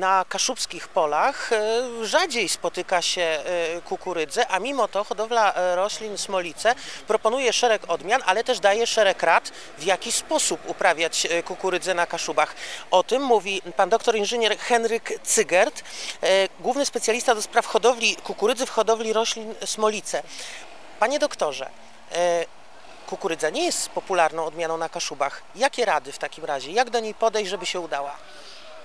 Na kaszubskich polach e, rzadziej spotyka się e, kukurydzę, a mimo to hodowla e, roślin smolice proponuje szereg odmian, ale też daje szereg rad, w jaki sposób uprawiać kukurydzę na Kaszubach. O tym mówi pan doktor inżynier Henryk Cygert, główny specjalista do spraw hodowli kukurydzy w hodowli roślin smolice. Panie doktorze, kukurydza nie jest popularną odmianą na Kaszubach. Jakie rady w takim razie? Jak do niej podejść, żeby się udała?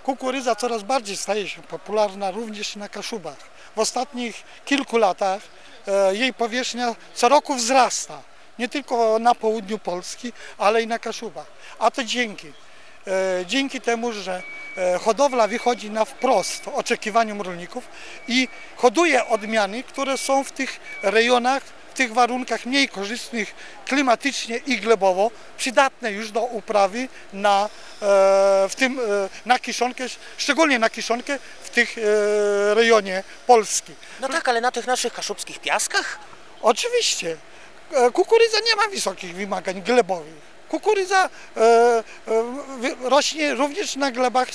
Kukurydza coraz bardziej staje się popularna również na Kaszubach. W ostatnich kilku latach e, jej powierzchnia co roku wzrasta. Nie tylko na południu Polski, ale i na Kaszubach. A to dzięki. e, Dzięki temu, że e, hodowla wychodzi na wprost oczekiwaniom rolników i hoduje odmiany, które są w tych rejonach, tych warunkach mniej korzystnych klimatycznie i glebowo, przydatne już do uprawy na, e, w tym, e, na kiszonkę, szczególnie na kiszonkę w tych e, rejonie Polski. No tak, ale na tych naszych kaszubskich piaskach? Oczywiście kukurydza nie ma wysokich wymagań glebowych. Kukurydza e, e, rośnie również na glebach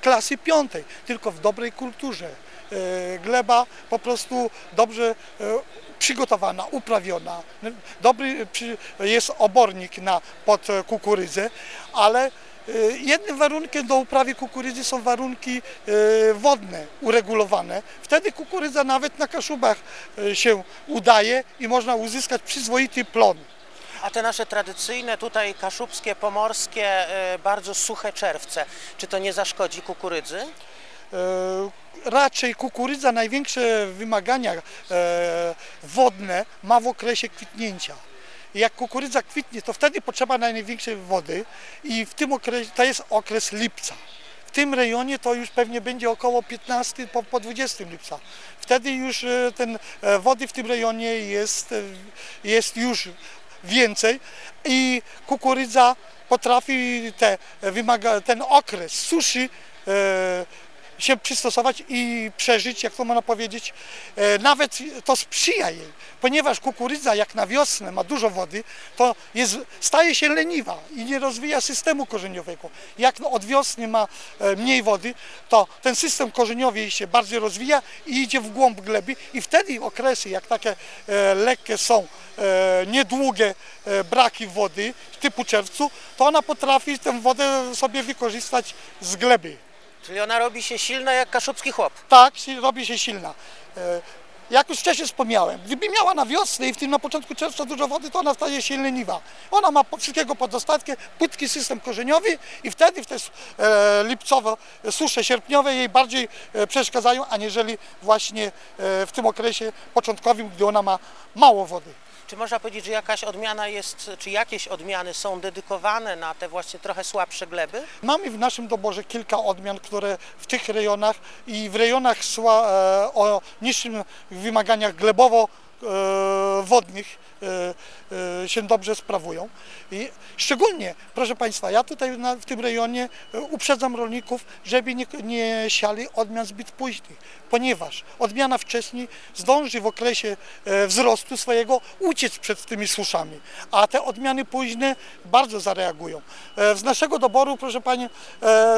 klasy piątej, tylko w dobrej kulturze. E, gleba po prostu dobrze e, przygotowana, uprawiona. Dobry jest obornik na, pod kukurydzę, ale e, jednym warunkiem do uprawy kukurydzy są warunki e, wodne, uregulowane. Wtedy kukurydza nawet na kaszubach e, się udaje i można uzyskać przyzwoity plon. A te nasze tradycyjne tutaj kaszubskie, pomorskie, bardzo suche czerwce, czy to nie zaszkodzi kukurydzy? E, Raczej kukurydza największe wymagania e, wodne ma w okresie kwitnięcia. Jak kukurydza kwitnie, to wtedy potrzeba największej wody i w tym okresie, to jest okres lipca. W tym rejonie to już pewnie będzie około 15 po, po 20 lipca. Wtedy już e, ten wody w tym rejonie jest, jest już więcej i kukurydza potrafi te, wymaga, ten okres suszy się przystosować i przeżyć, jak to można powiedzieć. E, Nawet to sprzyja jej, ponieważ kukurydza jak na wiosnę ma dużo wody, to jest, staje się leniwa i nie rozwija systemu korzeniowego. Jak od wiosny ma e, mniej wody, to ten system korzeniowy się bardziej rozwija i idzie w głąb gleby i wtedy okresy, jak takie e, lekkie są, niedługie braki wody typu czerwcu, to ona potrafi tę wodę sobie wykorzystać z gleby. Czyli ona robi się silna jak kaszubski chłop. Tak, robi się silna. E, Jak już wcześniej wspomniałem, gdyby miała na wiosnę i w tym na początku czerwca dużo wody, to ona staje się leniwa. Ona ma wszystkiego pod dostatkiem, płytki system korzeniowy i wtedy w te e, lipcowe, e, susze sierpniowe jej bardziej przeszkadzają, aniżeli właśnie w tym okresie początkowym, gdy ona ma mało wody. Czy można powiedzieć, że jakaś odmiana jest, czy jakieś odmiany są dedykowane na te właśnie trochę słabsze gleby? Mamy w naszym doborze kilka odmian, które w tych rejonach i w rejonach e, o niższym wymaganiach glebowo-wodnych e, e, się dobrze sprawują. I szczególnie, proszę Państwa, ja tutaj w tym rejonie e, uprzedzam rolników, żeby nie, nie siali odmian zbyt późnych, ponieważ odmiana wcześniej zdąży w okresie e, wzrostu swojego uciec przed tymi suszami, a te odmiany późne bardzo zareagują. E, Z naszego doboru, proszę Pani, e,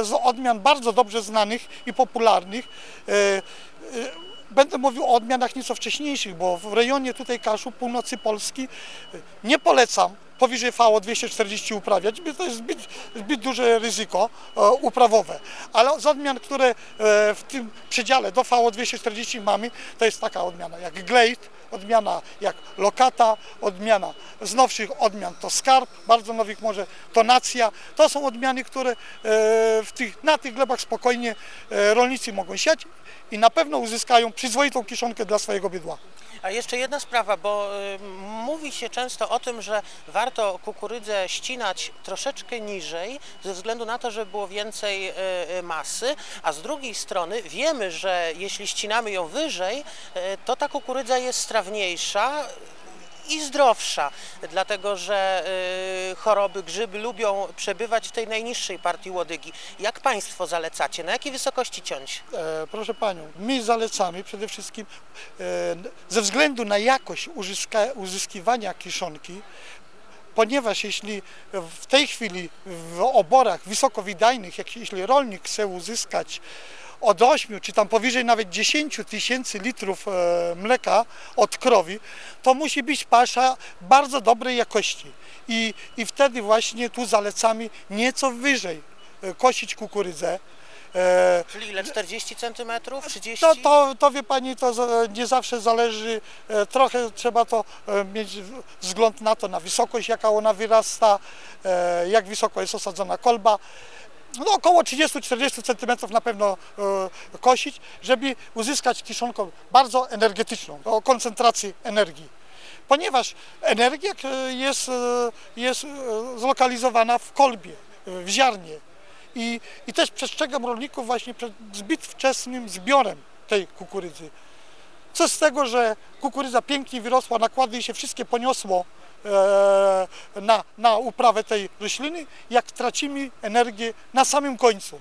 z odmian bardzo dobrze znanych i popularnych, e, e, Będę mówił o odmianach nieco wcześniejszych, bo w rejonie tutaj Kaszu, północy Polski, e, nie polecam powyżej VO 240 uprawiać, bo to jest zbyt, zbyt duże ryzyko e, uprawowe. Ale z odmian, które e, w tym przedziale do VO 240 mamy, to jest taka odmiana jak Glade, odmiana jak Lokata, odmiana z nowszych odmian to Skarb, bardzo nowych może Tonacja. To są odmiany, które e, w tych, na tych glebach spokojnie rolnicy mogą siać i na pewno uzyskają przyzwoitą kiszonkę dla swojego bydła. A jeszcze jedna sprawa, bo y, mówi się często o tym, że warto kukurydzę ścinać troszeczkę niżej, ze względu na to, żeby było więcej y, y, masy, a z drugiej strony wiemy, że jeśli ścinamy ją wyżej, y, to ta kukurydza jest strawniejsza i zdrowsza, dlatego że y, choroby, grzyby lubią przebywać w tej najniższej partii łodygi. Jak Państwo zalecacie? Na jakiej wysokości ciąć? E, proszę Panią, my zalecamy przede wszystkim e, ze względu na jakość uzyska, uzyskiwania kiszonki, ponieważ jeśli w tej chwili w oborach wysokowydajnych, jeśli rolnik chce uzyskać od 8 czy tam powyżej nawet 10 tysięcy litrów e, mleka od krowi, to musi być pasza bardzo dobrej jakości. I, I wtedy właśnie tu zalecamy nieco wyżej e, kosić kukurydzę. E, Czyli ile? 40 cm? 30? to, to, to wie Pani, to nie zawsze zależy, trochę trzeba to mieć wzgląd na to, na wysokość jaka ona wyrasta, jak wysoko jest osadzona kolba. No około 30-40 cm na pewno e, kosić, żeby uzyskać kiszonkę bardzo energetyczną, o koncentracji energii. Ponieważ energia e, jest, e, jest e, zlokalizowana w kolbie, w ziarnie. I, I też przestrzegam rolników właśnie przed zbyt wczesnym zbiorem tej kukurydzy. Co z tego, że kukurydza pięknie wyrosła, nakłady się wszystkie poniosło e, na, na uprawę tej rośliny, jak tracimy energię na samym końcu.